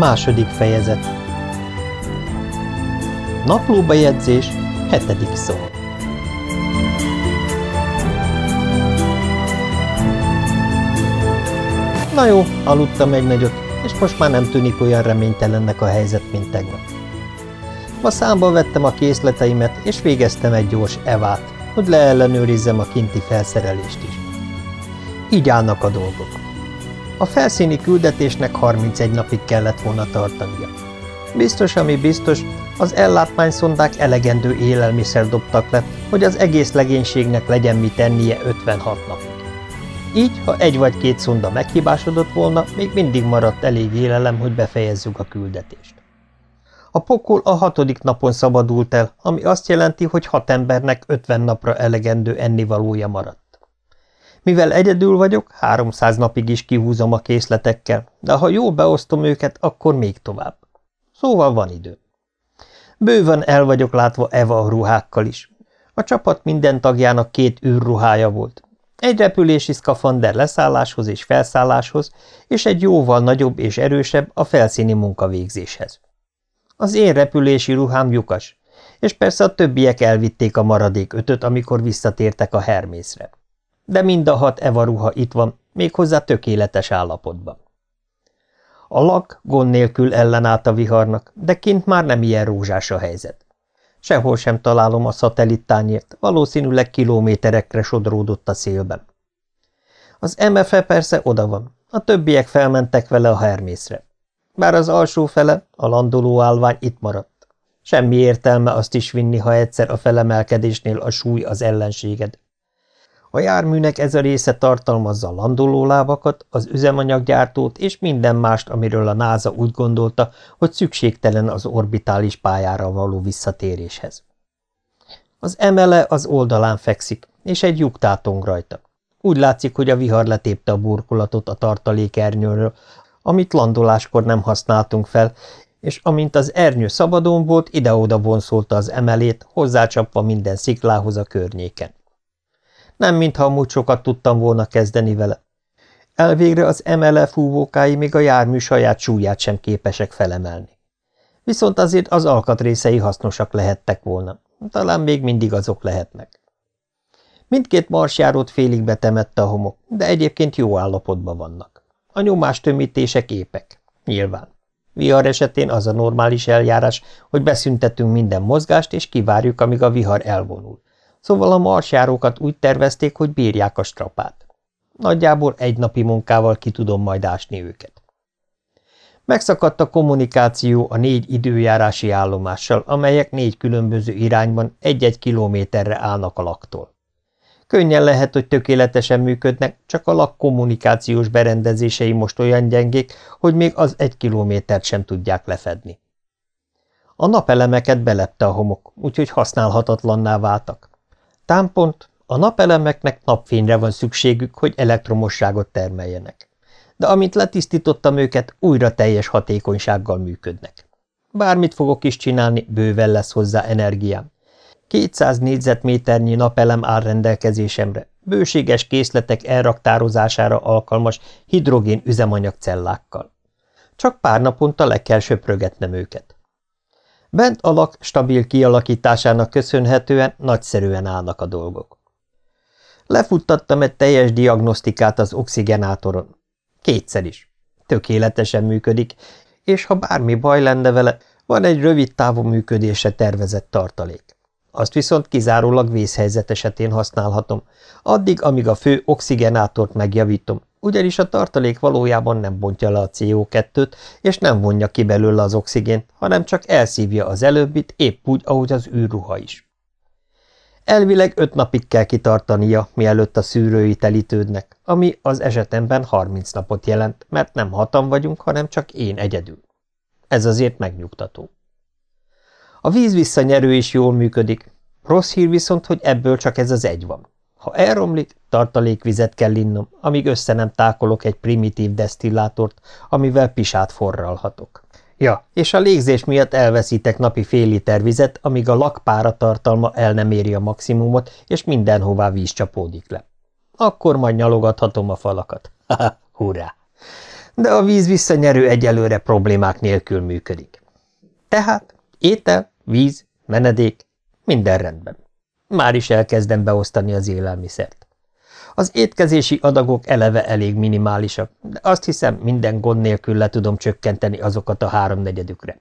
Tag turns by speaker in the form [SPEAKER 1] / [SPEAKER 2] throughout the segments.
[SPEAKER 1] Második fejezet Naplóbejegyzés, hetedik szó Na jó, aludtam egy nagyot, és most már nem tűnik olyan reménytelennek a helyzet, mint tegnap. Ma számba vettem a készleteimet, és végeztem egy gyors evát, hogy leellenőrizzem a kinti felszerelést is. Így állnak a dolgok. A felszíni küldetésnek 31 napig kellett volna tartania. Biztos, ami biztos, az ellátmányszondák elegendő élelmiszer dobtak le, hogy az egész legénységnek legyen mit tennie 56 napig. Így, ha egy vagy két szonda meghibásodott volna, még mindig maradt elég élelem, hogy befejezzük a küldetést. A pokol a hatodik napon szabadult el, ami azt jelenti, hogy hat embernek 50 napra elegendő ennivalója maradt. Mivel egyedül vagyok, 300 napig is kihúzom a készletekkel, de ha jól beosztom őket, akkor még tovább. Szóval van idő. Bőven el vagyok látva Eva a ruhákkal is. A csapat minden tagjának két űrruhája volt. Egy repülési szkafander leszálláshoz és felszálláshoz, és egy jóval nagyobb és erősebb a felszíni munkavégzéshez. Az én repülési ruhám lyukas, és persze a többiek elvitték a maradék ötöt, amikor visszatértek a Hermészre de mind a hat Eva ruha itt van, méghozzá tökéletes állapotban. A lak gond nélkül ellenállt a viharnak, de kint már nem ilyen rózsás a helyzet. Sehol sem találom a szatellittányért, valószínűleg kilométerekre sodródott a szélben. Az MFE persze oda van, a többiek felmentek vele a Hermészre. Bár az alsó fele, a landoló állvány itt maradt. Semmi értelme azt is vinni, ha egyszer a felemelkedésnél a súly az ellenséged. A járműnek ez a része tartalmazza a landolólábakat, az üzemanyaggyártót és minden mást, amiről a NASA úgy gondolta, hogy szükségtelen az orbitális pályára való visszatéréshez. Az emele az oldalán fekszik, és egy lyuk tátong rajta. Úgy látszik, hogy a vihar letépte a burkolatot a tartalékernyőről, amit landoláskor nem használtunk fel, és amint az ernyő szabadon volt, ide-oda vonszolta az emelét, hozzácsapva minden sziklához a környéken. Nem mintha amúgy sokat tudtam volna kezdeni vele. Elvégre az emele fúvókái még a jármű saját súlyát sem képesek felemelni. Viszont azért az alkatrészei hasznosak lehettek volna. Talán még mindig azok lehetnek. Mindkét marsjárót félig betemette a homok, de egyébként jó állapotban vannak. A nyomás tömítések épek. Nyilván. Vihar esetén az a normális eljárás, hogy beszüntetünk minden mozgást, és kivárjuk, amíg a vihar elvonul szóval a marsjárókat úgy tervezték, hogy bírják a strapát. Nagyjából egy napi munkával ki tudom majd ásni őket. Megszakadt a kommunikáció a négy időjárási állomással, amelyek négy különböző irányban egy-egy kilométerre állnak a laktól. Könnyen lehet, hogy tökéletesen működnek, csak a lak kommunikációs berendezései most olyan gyengék, hogy még az egy kilométert sem tudják lefedni. A napelemeket belepte a homok, úgyhogy használhatatlanná váltak. Támpont, a napelemeknek napfényre van szükségük, hogy elektromosságot termeljenek. De amint letisztítottam őket, újra teljes hatékonysággal működnek. Bármit fogok is csinálni, bőven lesz hozzá energiám. 200 négyzetméternyi napelem áll rendelkezésemre, bőséges készletek elraktározására alkalmas hidrogén üzemanyagcellákkal. Csak pár naponta le kell söprögetnem őket. Bent a lak stabil kialakításának köszönhetően nagyszerűen állnak a dolgok. Lefuttattam egy teljes diagnosztikát az oxigenátoron. Kétszer is. Tökéletesen működik, és ha bármi baj lenne vele, van egy rövid távú működésre tervezett tartalék. Azt viszont kizárólag vészhelyzet esetén használhatom, addig, amíg a fő oxigenátort megjavítom, ugyanis a tartalék valójában nem bontja le a CO2-t, és nem vonja ki belőle az oxigént, hanem csak elszívja az előbbit, épp úgy, ahogy az űrruha is. Elvileg öt napig kell kitartania, mielőtt a szűrői telítődnek, ami az esetemben 30 napot jelent, mert nem hatan vagyunk, hanem csak én egyedül. Ez azért megnyugtató. A víz visszanyerő is jól működik. Rossz hír viszont, hogy ebből csak ez az egy van. Ha elromlik, tartalékvizet kell innom, amíg össze nem tákolok egy primitív desztillátort, amivel pisát forralhatok. Ja, és a légzés miatt elveszítek napi fél liter vizet, amíg a lakpára tartalma el nem éri a maximumot, és mindenhová víz csapódik le. Akkor majd nyalogathatom a falakat. Hurrá! De a víz visszanyerő egyelőre problémák nélkül működik. Tehát étel, víz, menedék, minden rendben. Már is elkezdem beosztani az élelmiszert. Az étkezési adagok eleve elég minimálisak, de azt hiszem, minden gond nélkül le tudom csökkenteni azokat a háromnegyedükre.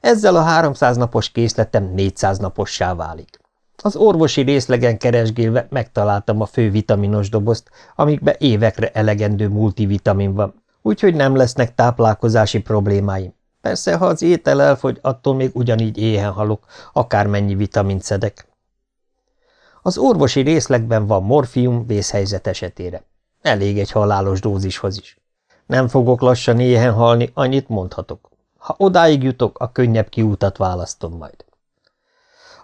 [SPEAKER 1] Ezzel a 300 napos készletem 400 napossá válik. Az orvosi részlegen keresgélve megtaláltam a fő vitaminos dobozt, amikbe évekre elegendő multivitamin van, úgyhogy nem lesznek táplálkozási problémáim. Persze, ha az étel elfogy, attól még ugyanígy éhen halok, akármennyi vitamint szedek. Az orvosi részlegben van morfium vészhelyzet esetére. Elég egy halálos dózishoz is. Nem fogok lassan éhen halni, annyit mondhatok. Ha odáig jutok, a könnyebb kiútat választom majd.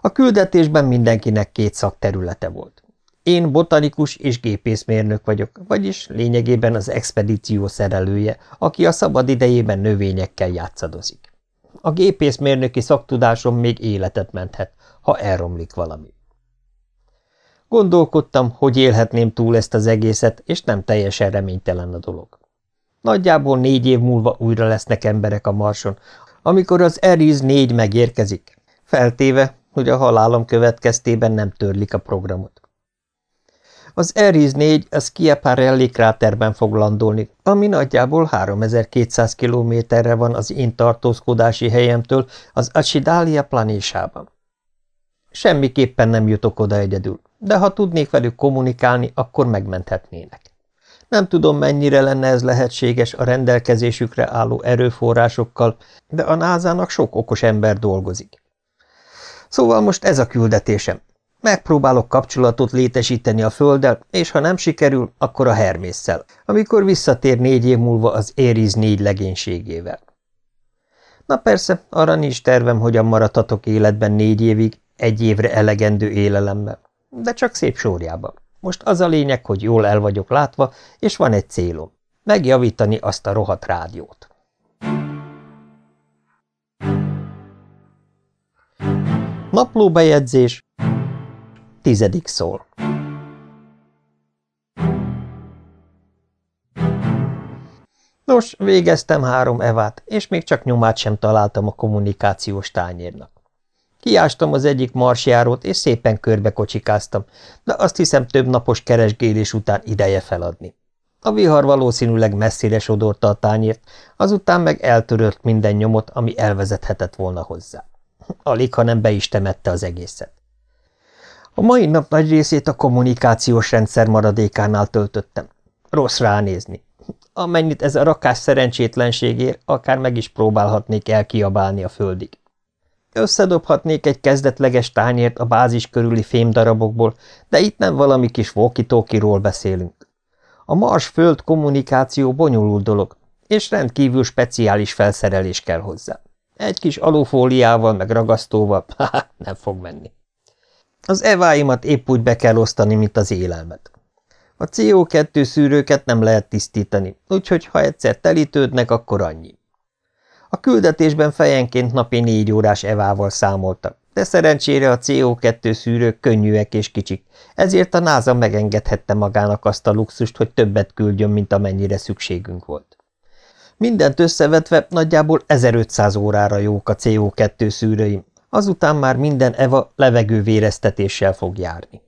[SPEAKER 1] A küldetésben mindenkinek két szakterülete volt. Én botanikus és gépészmérnök vagyok, vagyis lényegében az expedíció szerelője, aki a szabad idejében növényekkel játszadozik. A gépészmérnöki szaktudásom még életet menthet, ha elromlik valami. Gondolkodtam, hogy élhetném túl ezt az egészet, és nem teljesen reménytelen a dolog. Nagyjából négy év múlva újra lesznek emberek a marson, amikor az Eriz négy megérkezik, feltéve, hogy a halálom következtében nem törlik a programot. Az Eriz 4 a Schiaparelli kráterben fog landolni, ami nagyjából 3200 kilométerre van az én tartózkodási helyemtől az Acidalia planésában. Semmiképpen nem jutok oda egyedül, de ha tudnék velük kommunikálni, akkor megmenthetnének. Nem tudom, mennyire lenne ez lehetséges a rendelkezésükre álló erőforrásokkal, de a názának sok okos ember dolgozik. Szóval most ez a küldetésem. Megpróbálok kapcsolatot létesíteni a Földdel, és ha nem sikerül, akkor a Hermésszel, amikor visszatér négy év múlva az Ériz négy legénységével. Na persze, arra nincs tervem, hogyan maradhatok életben négy évig, egy évre elegendő élelemmel, de csak szép sorjában. Most az a lényeg, hogy jól el vagyok látva, és van egy célom. Megjavítani azt a rohadt rádiót. Naplóbejegyzés Tizedik szól Nos, végeztem három evát, és még csak nyomát sem találtam a kommunikációs tányérnak. Kiástam az egyik marsjárót, és szépen körbe kocsikáztam, de azt hiszem több napos keresgélés után ideje feladni. A vihar valószínűleg messzire sodorta a tányért, azután meg eltörött minden nyomot, ami elvezethetett volna hozzá. Alig, ha nem be is temette az egészet. A mai nap nagy részét a kommunikációs rendszer maradékánál töltöttem. Rossz ránézni. Amennyit ez a rakás szerencsétlenségért, akár meg is próbálhatnék elkiabálni a földig. Összedobhatnék egy kezdetleges tányért a bázis körüli fémdarabokból, de itt nem valami kis walkie beszélünk. A Mars-Föld kommunikáció bonyolult dolog, és rendkívül speciális felszerelés kell hozzá. Egy kis alufóliával meg ragasztóval, nem fog menni. Az eváimat épp úgy be kell osztani, mint az élelmet. A CO2 szűrőket nem lehet tisztítani, úgyhogy ha egyszer telítődnek, akkor annyi. A küldetésben fejenként napi négy órás evával számoltak, de szerencsére a CO2 szűrők könnyűek és kicsik, ezért a NASA megengedhette magának azt a luxust, hogy többet küldjön, mint amennyire szükségünk volt. Mindent összevetve nagyjából 1500 órára jók a CO2 szűrőim, azután már minden EVA levegővéreztetéssel fog járni.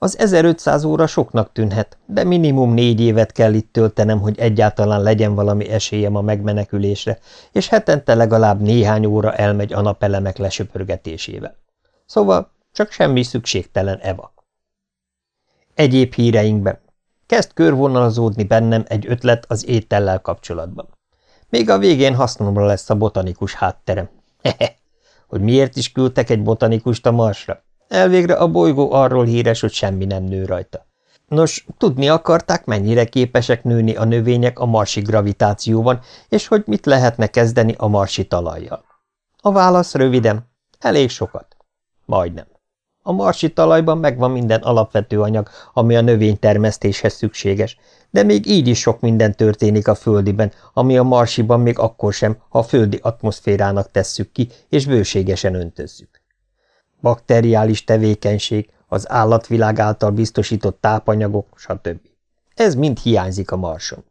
[SPEAKER 1] Az 1500 óra soknak tűnhet, de minimum négy évet kell itt töltenem, hogy egyáltalán legyen valami esélyem a megmenekülésre, és hetente legalább néhány óra elmegy a napelemek lesöpörgetésével. Szóval csak semmi szükségtelen Eva. Egyéb híreinkben. Kezd körvonalazódni bennem egy ötlet az étellel kapcsolatban. Még a végén hasznomra lesz a botanikus hátterem. Hehe, hogy miért is küldtek egy botanikust a Marsra? Elvégre a bolygó arról híres, hogy semmi nem nő rajta. Nos, tudni akarták, mennyire képesek nőni a növények a marsi gravitációban, és hogy mit lehetne kezdeni a marsi talajjal. A válasz röviden, elég sokat. Majdnem. A marsi talajban megvan minden alapvető anyag, ami a növénytermesztéshez szükséges, de még így is sok minden történik a földiben, ami a marsiban még akkor sem, ha a földi atmoszférának tesszük ki, és bőségesen öntözzük bakteriális tevékenység, az állatvilág által biztosított tápanyagok, stb. Ez mind hiányzik a marson.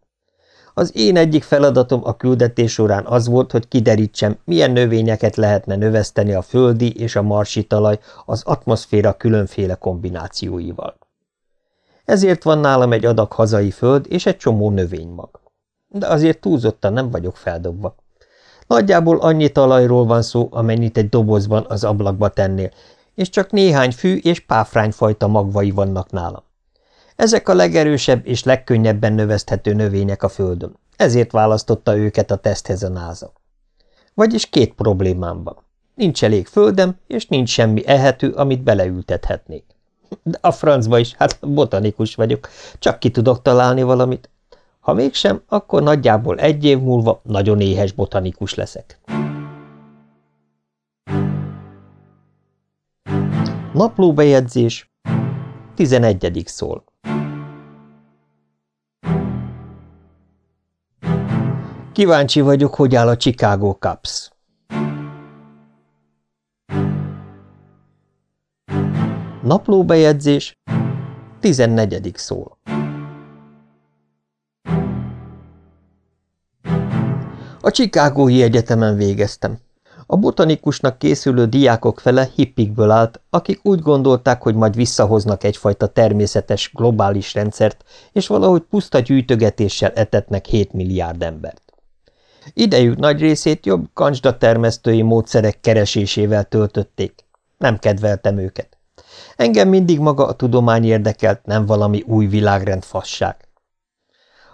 [SPEAKER 1] Az én egyik feladatom a küldetés során az volt, hogy kiderítsem, milyen növényeket lehetne növeszteni a földi és a marsi talaj az atmoszféra különféle kombinációival. Ezért van nálam egy adag hazai föld és egy csomó növénymag. De azért túlzottan nem vagyok feldobva. Nagyjából annyi talajról van szó, amennyit egy dobozban az ablakba tennél, és csak néhány fű és páfrányfajta magvai vannak nálam. Ezek a legerősebb és legkönnyebben növeszthető növények a földön, ezért választotta őket a teszthez a náza. Vagyis két problémám van. Nincs elég földem, és nincs semmi ehető, amit beleültethetnék. De a francba is, hát botanikus vagyok, csak ki tudok találni valamit. Ha mégsem, akkor nagyjából egy év múlva nagyon éhes botanikus leszek. Naplóbejegyzés 11. szól Kíváncsi vagyok, hogy áll a Chicago Cubs. Naplóbejegyzés 14. szól A Chicagói Egyetemen végeztem. A botanikusnak készülő diákok fele hippikből állt, akik úgy gondolták, hogy majd visszahoznak egyfajta természetes, globális rendszert, és valahogy puszta gyűjtögetéssel etetnek 7 milliárd embert. Idejük nagy részét jobb kancsda termesztői módszerek keresésével töltötték. Nem kedveltem őket. Engem mindig maga a tudomány érdekelt, nem valami új világrend fasság.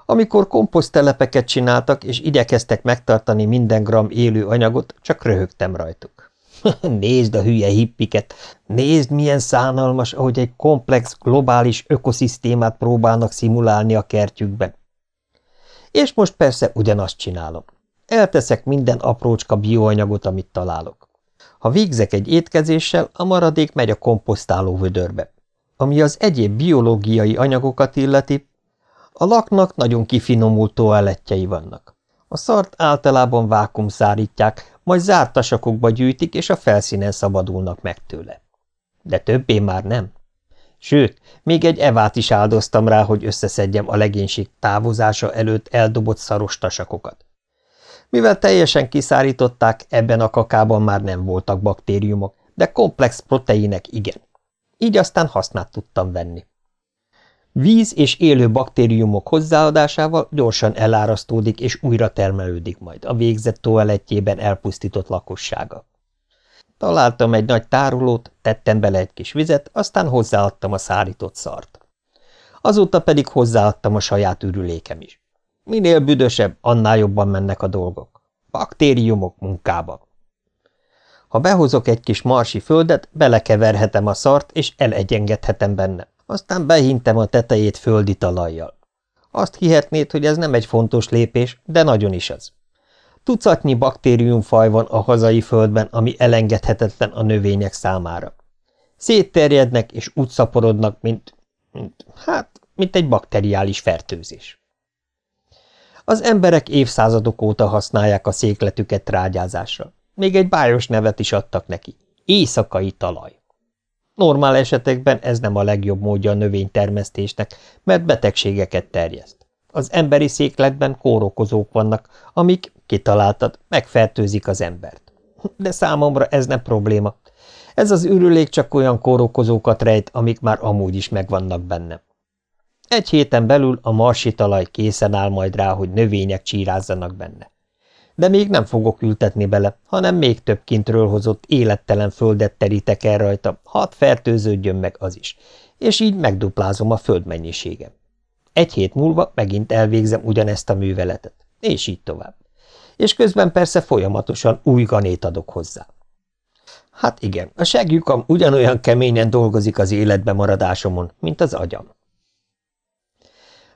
[SPEAKER 1] Amikor komposztelepeket csináltak, és igyekeztek megtartani minden gram élő anyagot, csak röhögtem rajtuk. nézd a hülye hippiket, nézd, milyen szánalmas, ahogy egy komplex, globális ökoszisztémát próbálnak szimulálni a kertjükben. És most persze ugyanazt csinálom. Elteszek minden aprócska bioanyagot, amit találok. Ha végzek egy étkezéssel, a maradék megy a komposztáló vödörbe. Ami az egyéb biológiai anyagokat illeti, a laknak nagyon kifinomult toalettjei vannak. A szart általában vákum szárítják, majd zárt tasakokba gyűjtik, és a felszínen szabadulnak meg tőle. De többé már nem. Sőt, még egy evát is áldoztam rá, hogy összeszedjem a legénység távozása előtt eldobott szaros tasakokat. Mivel teljesen kiszárították, ebben a kakában már nem voltak baktériumok, de komplex proteinek igen. Így aztán hasznát tudtam venni. Víz és élő baktériumok hozzáadásával gyorsan elárasztódik és újra termelődik majd a végzett toalettjében elpusztított lakossága. Találtam egy nagy tárolót, tettem bele egy kis vizet, aztán hozzáadtam a szárított szart. Azóta pedig hozzáadtam a saját ürülékem is. Minél büdösebb, annál jobban mennek a dolgok. Baktériumok munkába. Ha behozok egy kis marsi földet, belekeverhetem a szart, és elegyengedhetem benne. Aztán behintem a tetejét földi talajjal. Azt hihetnéd, hogy ez nem egy fontos lépés, de nagyon is az. Tucatnyi baktériumfaj van a hazai földben, ami elengedhetetlen a növények számára. Szétterjednek és úgy szaporodnak, mint, mint hát, mint egy bakteriális fertőzés. Az emberek évszázadok óta használják a székletüket trágyázásra. Még egy bájos nevet is adtak neki. Éjszakai talaj. Normál esetekben ez nem a legjobb módja a növénytermesztésnek, mert betegségeket terjeszt. Az emberi székletben kórokozók vannak, amik, kitaláltad, megfertőzik az embert. De számomra ez nem probléma. Ez az ürülék csak olyan kórokozókat rejt, amik már amúgy is megvannak benne. Egy héten belül a marsi talaj készen áll majd rá, hogy növények csírázzanak benne. De még nem fogok ültetni bele, hanem még több kintről hozott élettelen földet terítek el rajta, hadd fertőződjön meg az is, és így megduplázom a föld mennyiségem. Egy hét múlva megint elvégzem ugyanezt a műveletet, és így tovább. És közben persze folyamatosan új ganét adok hozzá. Hát igen, a segjükam ugyanolyan keményen dolgozik az életbe maradásomon, mint az agyam.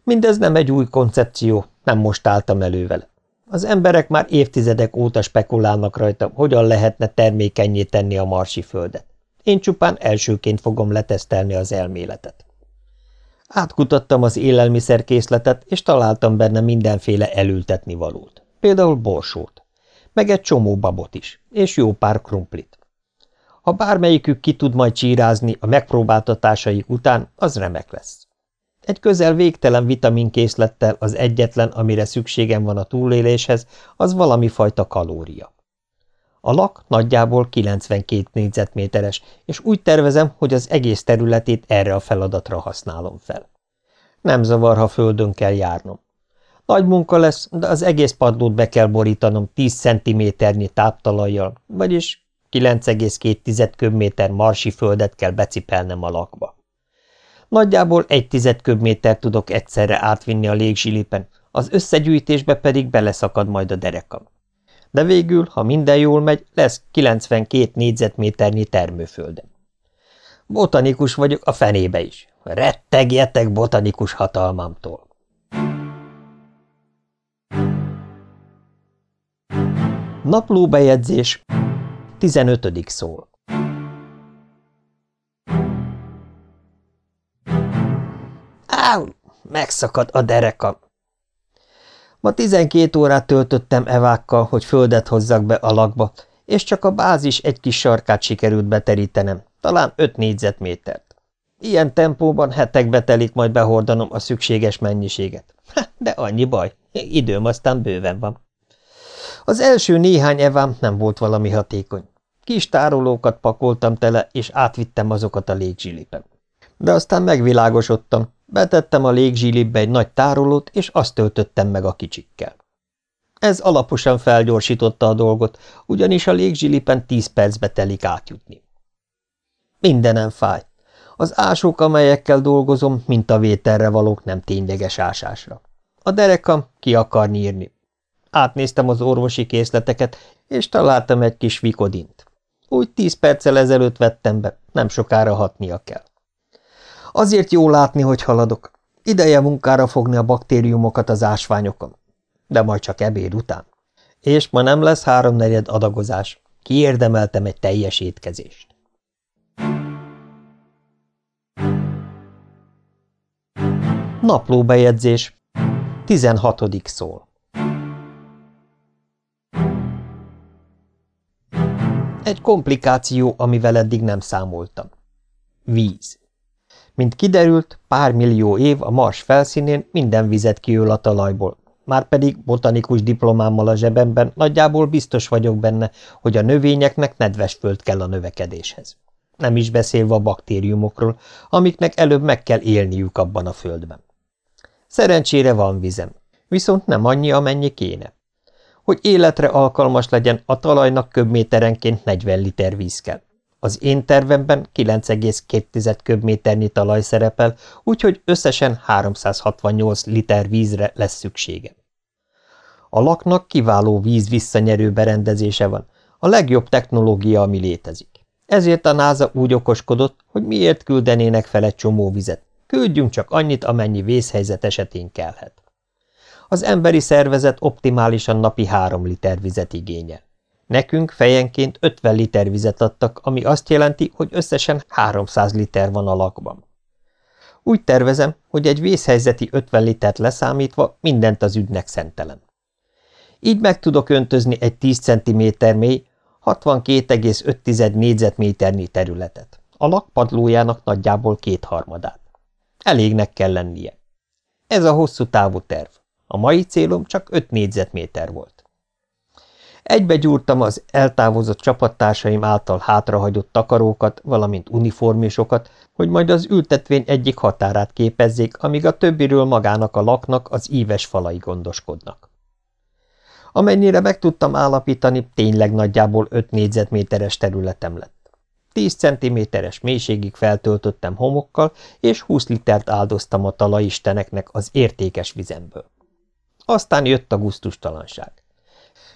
[SPEAKER 1] Mindez nem egy új koncepció, nem most álltam elő vele. Az emberek már évtizedek óta spekulálnak rajta, hogyan lehetne termékenyé tenni a marsi földet. Én csupán elsőként fogom letesztelni az elméletet. Átkutattam az élelmiszerkészletet, és találtam benne mindenféle elültetni valót. Például borsót. Meg egy csomó babot is, és jó pár krumplit. Ha bármelyikük ki tud majd csírázni a megpróbáltatásaik után, az remek lesz. Egy közel végtelen vitaminkészlettel az egyetlen, amire szükségem van a túléléshez, az valami fajta kalória. A lak nagyjából 92 négyzetméteres, és úgy tervezem, hogy az egész területét erre a feladatra használom fel. Nem zavar, ha földön kell járnom. Nagy munka lesz, de az egész padlót be kell borítanom 10 centiméternyi táptalajjal, vagyis 9,2 köbméter marsi földet kell becipelnem a lakba. Nagyjából egy tized köbméter tudok egyszerre átvinni a légzsilipen, az összegyűjtésbe pedig beleszakad majd a derekam. De végül, ha minden jól megy, lesz 92 négyzetméternyi termőföldem. Botanikus vagyok a fenébe is. Rettegjetek botanikus hatalmamtól. Naplóbejegyzés 15. szól Áú, megszakad a dereka. Ma tizenkét órát töltöttem evákkal, hogy földet hozzak be a lakba, és csak a bázis egy kis sarkát sikerült beterítenem, talán öt négyzetmétert. Ilyen tempóban hetekbe telik majd behordanom a szükséges mennyiséget. De annyi baj, időm aztán bőven van. Az első néhány evám nem volt valami hatékony. Kis tárolókat pakoltam tele, és átvittem azokat a légzsilipem. De aztán megvilágosodtam, betettem a légzsilipbe egy nagy tárolót, és azt töltöttem meg a kicsikkel. Ez alaposan felgyorsította a dolgot, ugyanis a légzsilipen tíz percbe telik átjutni. Mindenem fáj. Az ásók, amelyekkel dolgozom, mint a vételre valók, nem tényleges ásásra. A derekam ki akar nyírni. Átnéztem az orvosi készleteket, és találtam egy kis vikodint. Úgy tíz perccel ezelőtt vettem be, nem sokára hatnia kell. Azért jó látni, hogy haladok. Ideje munkára fogni a baktériumokat az ásványokon. De majd csak ebéd után. És ma nem lesz háromnegyed adagozás. Kiérdemeltem egy teljes étkezést. Naplóbejegyzés 16. szól Egy komplikáció, amivel eddig nem számoltam. Víz. Mint kiderült, pár millió év a Mars felszínén minden vizet kiöl a talajból, márpedig botanikus diplomámmal a zsebemben nagyjából biztos vagyok benne, hogy a növényeknek nedves föld kell a növekedéshez. Nem is beszélve a baktériumokról, amiknek előbb meg kell élniük abban a földben. Szerencsére van vizem, viszont nem annyi, amennyi kéne. Hogy életre alkalmas legyen, a talajnak köbméterenként 40 liter víz kell. Az én tervemben 9,2 köbméternyi talaj szerepel, úgyhogy összesen 368 liter vízre lesz szüksége. A laknak kiváló víz visszanyerő berendezése van, a legjobb technológia, ami létezik. Ezért a NASA úgy okoskodott, hogy miért küldenének fel egy csomó vizet. Küldjünk csak annyit, amennyi vészhelyzet esetén kellhet. Az emberi szervezet optimálisan napi három liter vizet igényel. Nekünk fejenként 50 liter vizet adtak, ami azt jelenti, hogy összesen 300 liter van a lakban. Úgy tervezem, hogy egy vészhelyzeti 50 litert leszámítva mindent az ügynek szentelem. Így meg tudok öntözni egy 10 cm mély, 62,5 négyzetméternyi területet. A lakpadlójának nagyjából kétharmadát. Elégnek kell lennie. Ez a hosszú távú terv. A mai célom csak 5 négyzetméter volt. Egybegyúrtam az eltávozott csapattársaim által hátrahagyott takarókat, valamint uniformisokat, hogy majd az ültetvény egyik határát képezzék, amíg a többiről magának a laknak az íves falai gondoskodnak. Amennyire meg tudtam állapítani, tényleg nagyjából 5 négyzetméteres területem lett. 10 centiméteres mélységig feltöltöttem homokkal, és 20 litert áldoztam a talajisteneknek az értékes vizemből. Aztán jött a guztustalanság.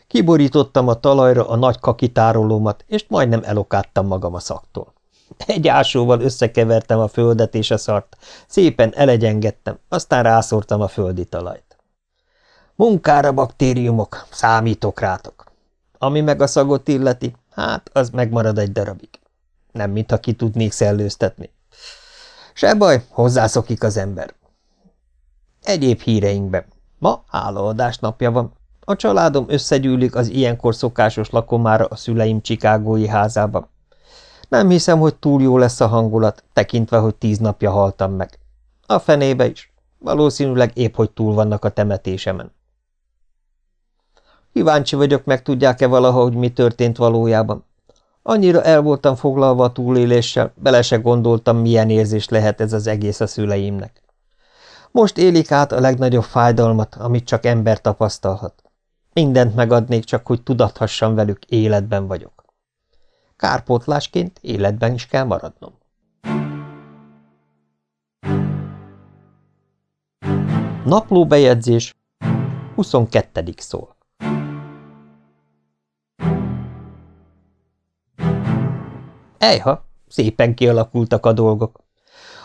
[SPEAKER 1] Kiborítottam a talajra a nagy kakitárolómat, és majdnem elokáttam magam a szaktól. Egy ásóval összekevertem a földet és a szart, szépen elegyengettem, aztán rászórtam a földi talajt. Munkára, baktériumok, számítok rátok. Ami meg a szagot illeti, hát az megmarad egy darabig. Nem mintha ki tudnék szellőztetni. Se baj, hozzászokik az ember. Egyéb híreinkben. Ma hálaadás napja van, a családom összegyűlik az ilyenkor szokásos lakomára a szüleim csikágói házában. Nem hiszem, hogy túl jó lesz a hangulat, tekintve, hogy tíz napja haltam meg. A fenébe is. Valószínűleg épp, hogy túl vannak a temetésemen. Kíváncsi vagyok, meg tudják-e valaha, hogy mi történt valójában. Annyira el voltam foglalva a túléléssel, bele se gondoltam, milyen érzés lehet ez az egész a szüleimnek. Most élik át a legnagyobb fájdalmat, amit csak ember tapasztalhat. Mindent megadnék, csak hogy tudathassam velük, életben vagyok. Kárpótlásként életben is kell maradnom. Naplóbejegyzés 22. szól Ejha, szépen kialakultak a dolgok.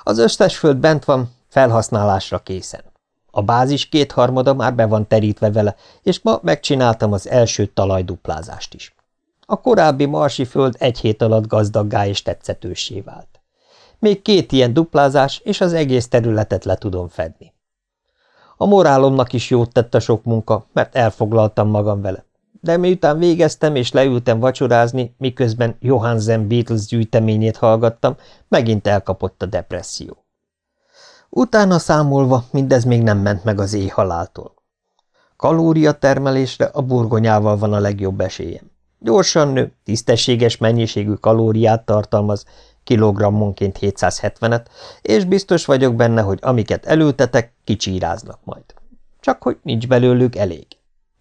[SPEAKER 1] Az összes föld bent van, felhasználásra készen. A bázis kétharmada már be van terítve vele, és ma megcsináltam az első talajduplázást is. A korábbi marsi föld egy hét alatt gazdaggá és tetszetőssé vált. Még két ilyen duplázás, és az egész területet le tudom fedni. A morálomnak is jót tett a sok munka, mert elfoglaltam magam vele. De miután végeztem és leültem vacsorázni, miközben Johansen Beatles gyűjteményét hallgattam, megint elkapott a depresszió. Utána számolva mindez még nem ment meg az éjhaláltól. Kalóriatermelésre a burgonyával van a legjobb esélyem. Gyorsan nő, tisztességes mennyiségű kalóriát tartalmaz, kilogrammonként 770-et, és biztos vagyok benne, hogy amiket elültetek, kicsíráznak majd. Csak hogy nincs belőlük elég.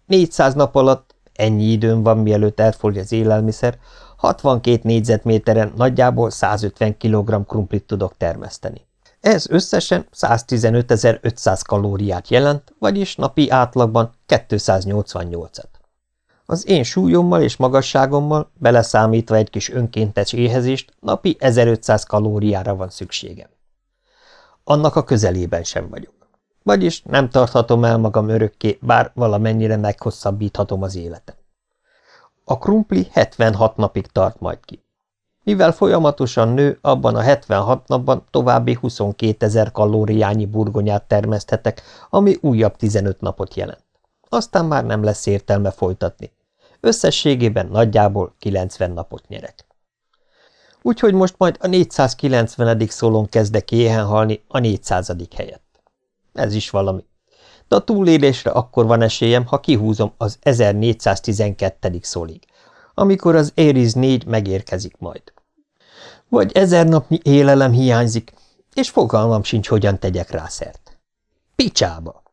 [SPEAKER 1] 400 nap alatt, ennyi időn van, mielőtt elfogy az élelmiszer, 62 négyzetméteren nagyjából 150 kg krumplit tudok termeszteni. Ez összesen 115.500 kalóriát jelent, vagyis napi átlagban 288-at. Az én súlyommal és magasságommal, beleszámítva egy kis önkéntes éhezést, napi 1500 kalóriára van szükségem. Annak a közelében sem vagyok. Vagyis nem tarthatom el magam örökké, bár valamennyire meghosszabbíthatom az életem. A krumpli 76 napig tart majd ki. Mivel folyamatosan nő, abban a 76 napban további 22 ezer kalóriányi burgonyát termeszthetek, ami újabb 15 napot jelent. Aztán már nem lesz értelme folytatni. Összességében nagyjából 90 napot nyerek. Úgyhogy most majd a 490. szólón kezdek éhen halni a 400. helyett. Ez is valami. De a túlélésre akkor van esélyem, ha kihúzom az 1412. szólig, amikor az Éris 4 megérkezik majd. Vagy ezer napnyi élelem hiányzik, és fogalmam sincs, hogyan tegyek rá szert. Picsába!